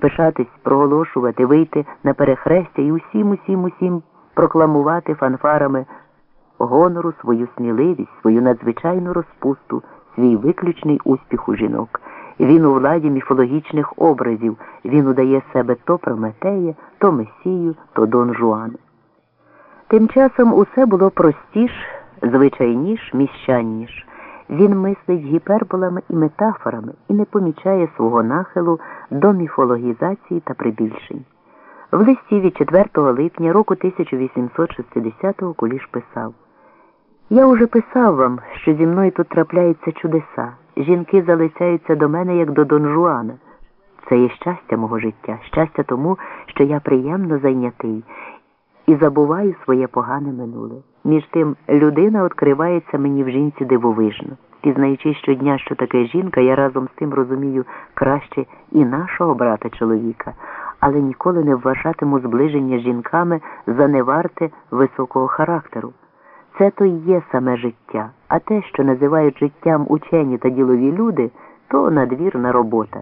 пишатись, проголошувати, вийти на перехрестя і усім, усім, усім прокламувати фанфарами гонору свою сміливість, свою надзвичайну розпусту, свій виключний успіх у жінок. Він у владі міфологічних образів, він удає себе то Прометея, то Месію, то Дон Жуан. Тим часом усе було простіш, звичайніш, міщанніш. Він мислить гіперболами і метафорами і не помічає свого нахилу до міфологізації та прибільшень. В листі від 4 липня року 1860-го Куліш писав Я уже писав вам, що зі мною тут трапляються чудеса. Жінки залицяються до мене, як до Дон Жуана. Це є щастя мого життя, щастя тому, що я приємно зайнятий і забуваю своє погане минуле. Між тим, людина відкривається мені в жінці дивовижно. Пізнаючи щодня, що таке жінка, я разом з тим розумію краще і нашого брата чоловіка, але ніколи не вважатиму зближення з жінками за неварте високого характеру. Це то й є саме життя, а те, що називають життям учені та ділові люди, то надвірна робота.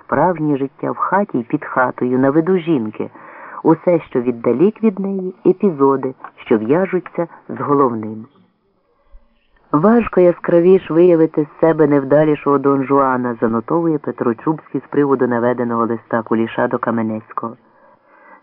Справжнє життя в хаті й під хатою, на виду жінки, усе, що віддалік від неї, епізоди, що в'яжуться з головним. Важко яскравіш виявити з себе невдалішого Дон Жуана, занотовує Петро Чубський з приводу наведеного листа куліша до Каменецького.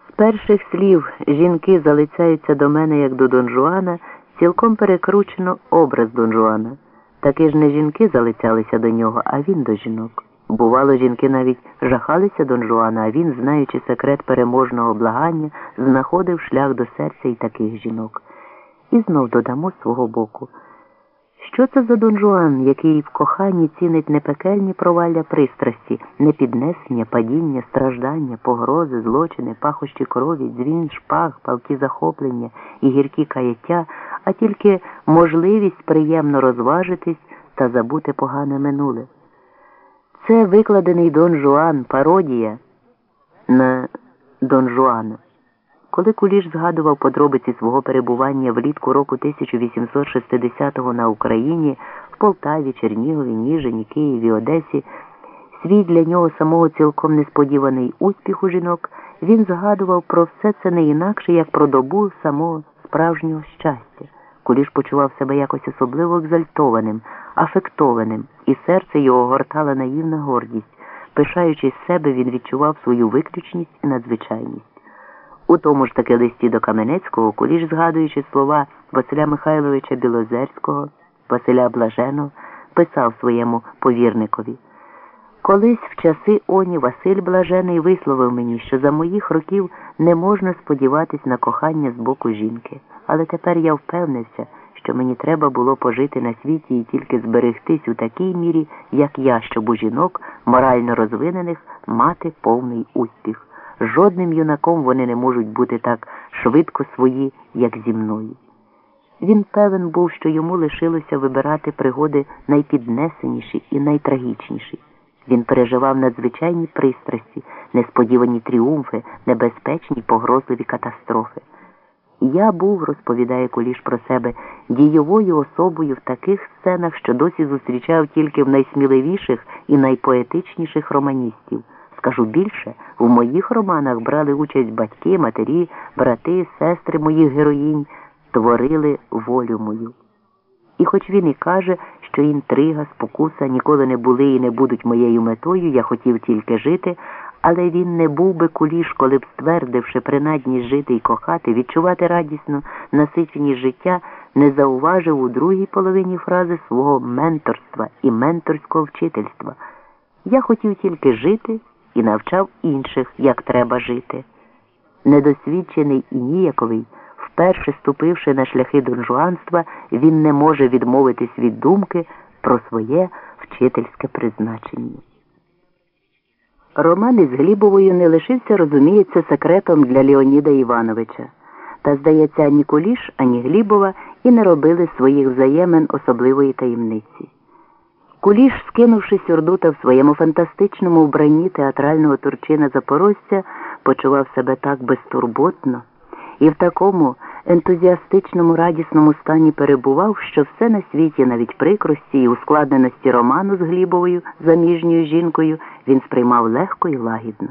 З перших слів жінки залицяються до мене як до Дон Жуана, цілком перекручено образ Дон Жуана. Таки ж не жінки залицялися до нього, а він до жінок. Бувало, жінки навіть жахалися Дон Жуана, а він, знаючи секрет переможного благання, знаходив шлях до серця і таких жінок. І знов додамо свого боку. Що це за Дон Жуан, який в коханні цінить не пекельні провалля пристрасті, не піднесення, падіння, страждання, погрози, злочини, пахощі крові, дзвін, шпаг, палки захоплення і гіркі каяття, а тільки можливість приємно розважитись та забути погане минуле. Це викладений Дон Жуан, пародія на Дон Жуана. Коли Куліш згадував подробиці свого перебування влітку року 1860-го на Україні в Полтаві, Чернігові, Ніжині, Києві, Одесі, свій для нього самого цілком несподіваний успіх у жінок, він згадував про все це не інакше, як про добу самого справжнього щастя. Куліш почував себе якось особливо екзальтованим, афектованим, і серце його гортала наївна гордість. Пишаючись себе, він відчував свою виключність і надзвичайність. У тому ж таки листі до Каменецького, куліш, згадуючи слова Василя Михайловича Білозерського, Василя Блаженого, писав своєму повірникові. Колись в часи оні Василь Блажений висловив мені, що за моїх років не можна сподіватись на кохання з боку жінки, але тепер я впевнився, що мені треба було пожити на світі і тільки зберегтись у такій мірі, як я, щоб у жінок, морально розвинених, мати повний успіх. Жодним юнаком вони не можуть бути так швидко свої, як зі мною. Він певен був, що йому лишилося вибирати пригоди найпіднесеніші і найтрагічніші. Він переживав надзвичайні пристрасті, несподівані тріумфи, небезпечні погрозливі катастрофи. Я був, розповідає Куліш про себе, дійовою особою в таких сценах, що досі зустрічав тільки в найсміливіших і найпоетичніших романістів. Скажу більше, в моїх романах брали участь батьки, матері, брати, сестри моїх героїнь, творили волю мою. І хоч він і каже, що інтрига, спокуса ніколи не були і не будуть моєю метою, я хотів тільки жити, але він не був би куліш, коли б, ствердивши принадність жити і кохати, відчувати радісно насиченість життя, не зауважив у другій половині фрази свого менторства і менторського вчительства. Я хотів тільки жити і навчав інших, як треба жити. Недосвідчений і ніяковий, вперше ступивши на шляхи донжуанства, він не може відмовитись від думки про своє вчительське призначення. Роман із Глібовою не лишився, розуміється, секретом для Леоніда Івановича. Та, здається, ані Куліш, ані Глібова і не робили своїх взаємин особливої таємниці. Куліш, скинувши сюрдута в своєму фантастичному вбранні театрального турчина Запорожця, почував себе так безтурботно і в такому ентузіастичному радісному стані перебував, що все на світі, навіть прикрості і ускладненості роману з Глібовою заміжньою жінкою, він сприймав легко і лагідно.